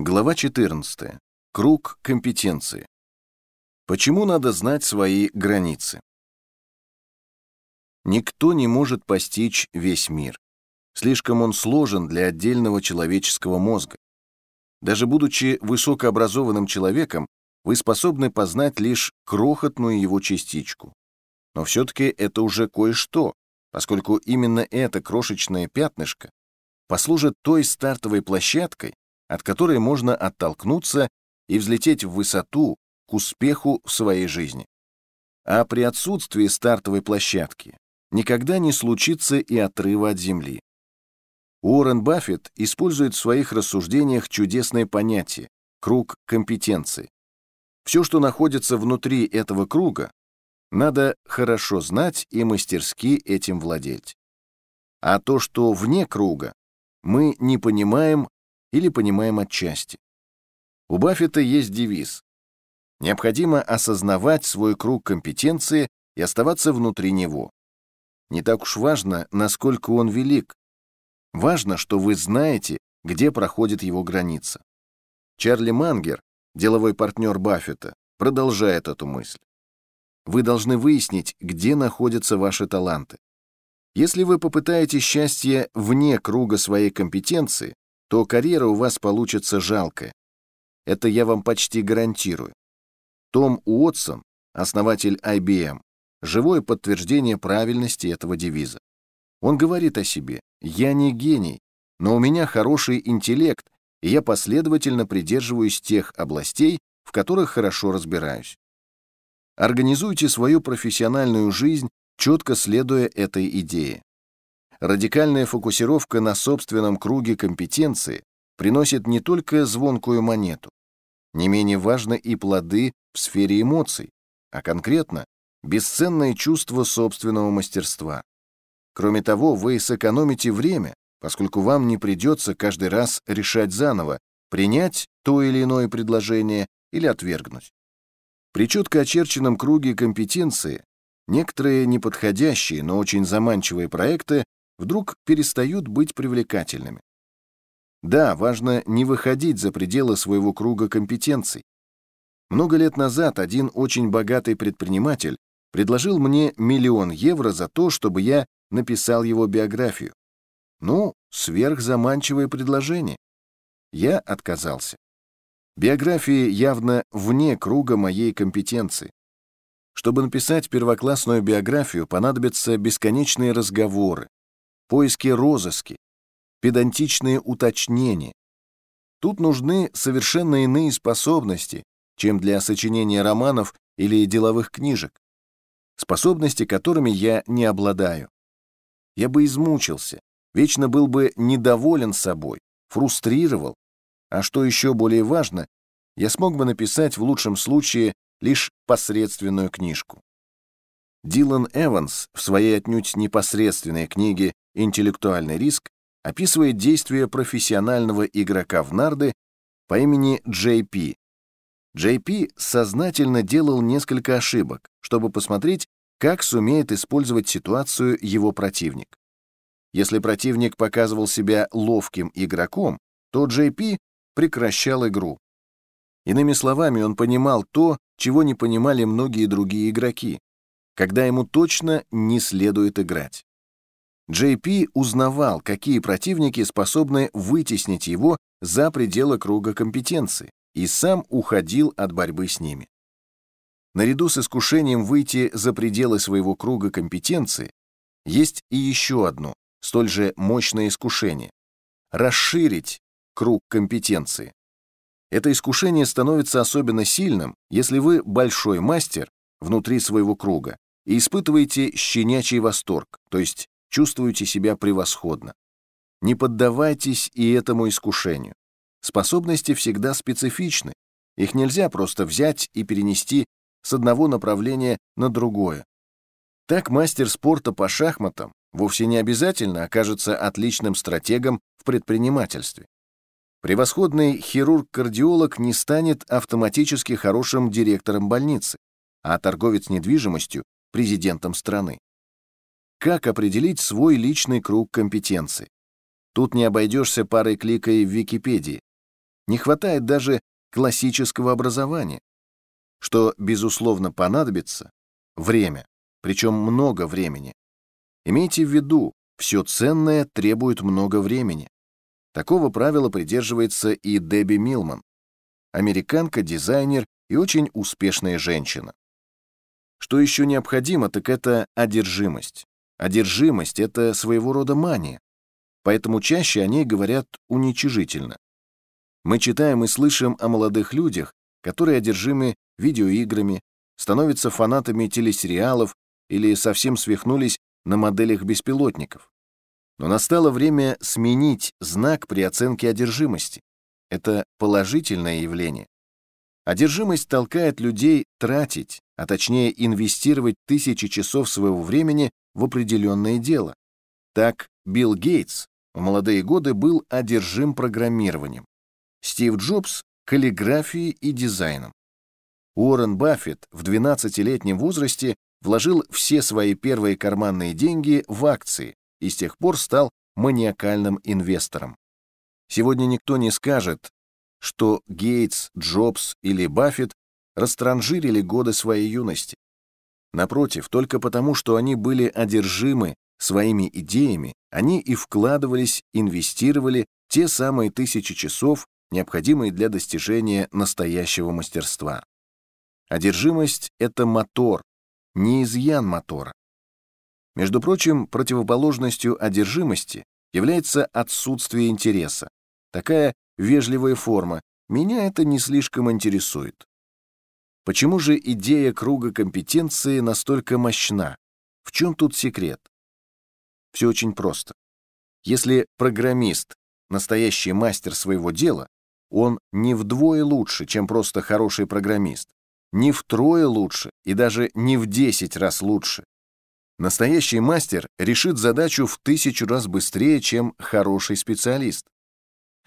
Глава 14. Круг компетенции. Почему надо знать свои границы? Никто не может постичь весь мир. Слишком он сложен для отдельного человеческого мозга. Даже будучи высокообразованным человеком, вы способны познать лишь крохотную его частичку. Но все-таки это уже кое-что, поскольку именно это крошечное пятнышко послужит той стартовой площадкой, от которой можно оттолкнуться и взлететь в высоту к успеху в своей жизни. А при отсутствии стартовой площадки никогда не случится и отрыва от земли. Уоррен Баффет использует в своих рассуждениях чудесное понятие – круг компетенции. Все, что находится внутри этого круга, надо хорошо знать и мастерски этим владеть. А то, что вне круга, мы не понимаем или понимаем отчасти. У Баффета есть девиз. Необходимо осознавать свой круг компетенции и оставаться внутри него. Не так уж важно, насколько он велик. Важно, что вы знаете, где проходит его граница. Чарли Мангер, деловой партнер Баффета, продолжает эту мысль. Вы должны выяснить, где находятся ваши таланты. Если вы попытаетесь счастье вне круга своей компетенции, то карьера у вас получится жалкая. Это я вам почти гарантирую. Том Уотсон, основатель IBM, живое подтверждение правильности этого девиза. Он говорит о себе, я не гений, но у меня хороший интеллект, и я последовательно придерживаюсь тех областей, в которых хорошо разбираюсь. Организуйте свою профессиональную жизнь, четко следуя этой идее. Радикальная фокусировка на собственном круге компетенции приносит не только звонкую монету, не менее важны и плоды в сфере эмоций, а конкретно бесценное чувство собственного мастерства. Кроме того, вы сэкономите время, поскольку вам не придется каждый раз решать заново, принять то или иное предложение или отвергнуть. При четко очерченном круге компетенции некоторые неподходящие, но очень заманчивые проекты вдруг перестают быть привлекательными. Да, важно не выходить за пределы своего круга компетенций. Много лет назад один очень богатый предприниматель предложил мне миллион евро за то, чтобы я написал его биографию. Ну, сверхзаманчивое предложение. Я отказался. Биография явно вне круга моей компетенции. Чтобы написать первоклассную биографию, понадобятся бесконечные разговоры, поиски розыски, педантичные уточнения. Тут нужны совершенно иные способности, чем для сочинения романов или деловых книжек, способности которыми я не обладаю. Я бы измучился, вечно был бы недоволен собой, фрустрировал, а что еще более важно, я смог бы написать в лучшем случае лишь посредственную книжку. Дилан Эванс в своей отнюдь непосредственной книге «Интеллектуальный риск» описывает действия профессионального игрока в нарды по имени Джей Пи. Джей Пи сознательно делал несколько ошибок, чтобы посмотреть, как сумеет использовать ситуацию его противник. Если противник показывал себя ловким игроком, то Джей Пи прекращал игру. Иными словами, он понимал то, чего не понимали многие другие игроки, когда ему точно не следует играть. JP узнавал, какие противники способны вытеснить его за пределы круга компетенции, и сам уходил от борьбы с ними. Наряду с искушением выйти за пределы своего круга компетенции есть и еще одно, столь же мощное искушение — расширить круг компетенции. Это искушение становится особенно сильным, если вы большой мастер внутри своего круга и испытываете щенячий восторг, то есть чувствуете себя превосходно. Не поддавайтесь и этому искушению. Способности всегда специфичны. Их нельзя просто взять и перенести с одного направления на другое. Так мастер спорта по шахматам вовсе не обязательно окажется отличным стратегом в предпринимательстве. Превосходный хирург-кардиолог не станет автоматически хорошим директором больницы, а торговец недвижимостью президентом страны. Как определить свой личный круг компетенций? Тут не обойдешься парой кликой в Википедии. Не хватает даже классического образования. Что, безусловно, понадобится — время, причем много времени. Имейте в виду, все ценное требует много времени. Такого правила придерживается и Дебби Милман, американка, дизайнер и очень успешная женщина. Что еще необходимо, так это одержимость. Одержимость — это своего рода мания, поэтому чаще о ней говорят уничижительно. Мы читаем и слышим о молодых людях, которые одержимы видеоиграми, становятся фанатами телесериалов или совсем свихнулись на моделях беспилотников. Но настало время сменить знак при оценке одержимости. Это положительное явление. Одержимость толкает людей тратить, а точнее инвестировать тысячи часов своего времени в определенное дело. Так Билл Гейтс в молодые годы был одержим программированием. Стив Джобс — каллиграфией и дизайном. Уоррен Баффет в 12-летнем возрасте вложил все свои первые карманные деньги в акции и с тех пор стал маниакальным инвестором. Сегодня никто не скажет, что Гейтс, Джобс или Баффет растранжирили годы своей юности. Напротив, только потому, что они были одержимы своими идеями, они и вкладывались, инвестировали те самые тысячи часов, необходимые для достижения настоящего мастерства. Одержимость — это мотор, не изъян мотора. Между прочим, противоположностью одержимости является отсутствие интереса. Такая вежливая форма. Меня это не слишком интересует. Почему же идея круга компетенции настолько мощна? В чем тут секрет? Все очень просто. Если программист — настоящий мастер своего дела, он не вдвое лучше, чем просто хороший программист, не втрое лучше и даже не в 10 раз лучше. Настоящий мастер решит задачу в тысячу раз быстрее, чем хороший специалист.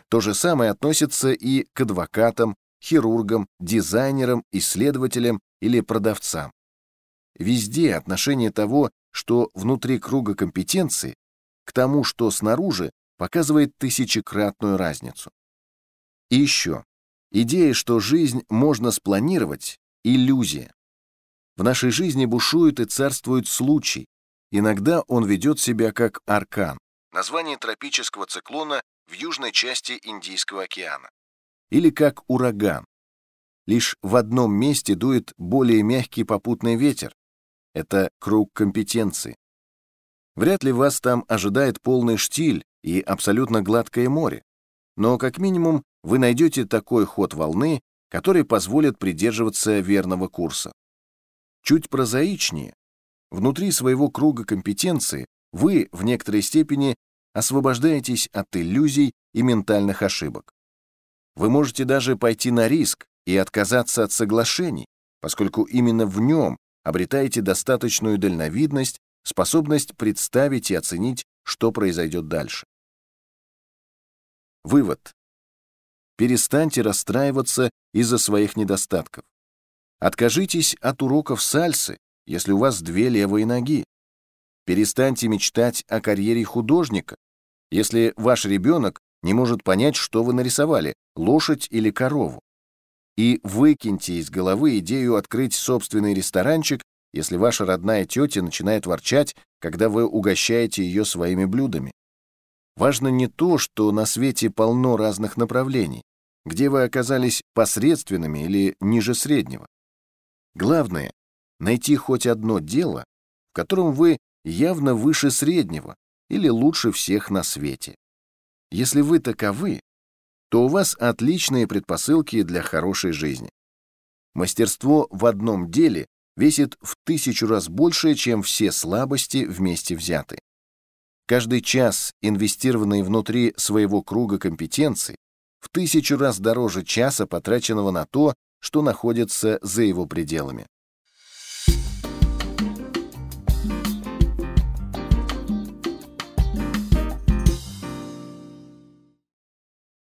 То же самое относится и к адвокатам, хирургам, дизайнерам, исследователям или продавцам. Везде отношение того, что внутри круга компетенции, к тому, что снаружи, показывает тысячекратную разницу. И еще. Идея, что жизнь можно спланировать, иллюзия. В нашей жизни бушует и царствует случай. Иногда он ведет себя как аркан, название тропического циклона в южной части Индийского океана, или как ураган. Лишь в одном месте дует более мягкий попутный ветер. Это круг компетенции. Вряд ли вас там ожидает полный штиль и абсолютно гладкое море, но как минимум вы найдете такой ход волны, который позволит придерживаться верного курса. Чуть прозаичнее, внутри своего круга компетенции вы в некоторой степени освобождаетесь от иллюзий и ментальных ошибок. Вы можете даже пойти на риск и отказаться от соглашений, поскольку именно в нем обретаете достаточную дальновидность, способность представить и оценить, что произойдет дальше. Вывод. Перестаньте расстраиваться из-за своих недостатков. Откажитесь от уроков сальсы, если у вас две левые ноги. Перестаньте мечтать о карьере художника, если ваш ребенок не может понять, что вы нарисовали, лошадь или корову. И выкиньте из головы идею открыть собственный ресторанчик, если ваша родная тетя начинает ворчать, когда вы угощаете ее своими блюдами. Важно не то, что на свете полно разных направлений, где вы оказались посредственными или ниже среднего. Главное — найти хоть одно дело, в котором вы явно выше среднего или лучше всех на свете. Если вы таковы, то у вас отличные предпосылки для хорошей жизни. Мастерство в одном деле весит в тысячу раз больше, чем все слабости вместе взяты. Каждый час, инвестированный внутри своего круга компетенций, в тысячу раз дороже часа, потраченного на то, что находится за его пределами.